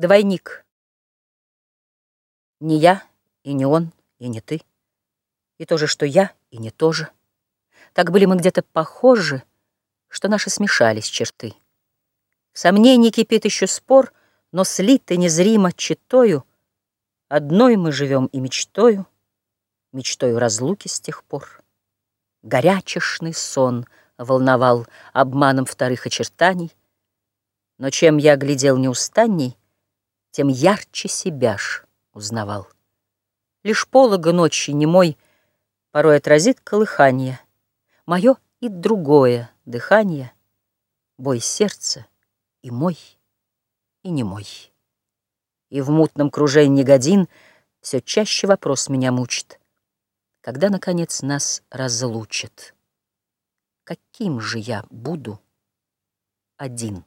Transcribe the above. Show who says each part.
Speaker 1: Двойник. Не я, и не он, и не ты. И то же, что я, и не то же. Так были мы где-то похожи, что наши смешались черты. В сомнении кипит еще спор, но слиты незримо читою, Одной мы живем и мечтою, мечтою разлуки с тех пор. Горячешный сон волновал обманом вторых очертаний, Но чем я глядел неустанней, тем ярче себя ж узнавал. Лишь полога ночи немой порой отразит колыхание, Мое и другое дыхание, Бой сердца и мой, и не мой. И в мутном кружении годин Все чаще вопрос меня мучит, Когда, наконец, нас разлучат, Каким же я буду один?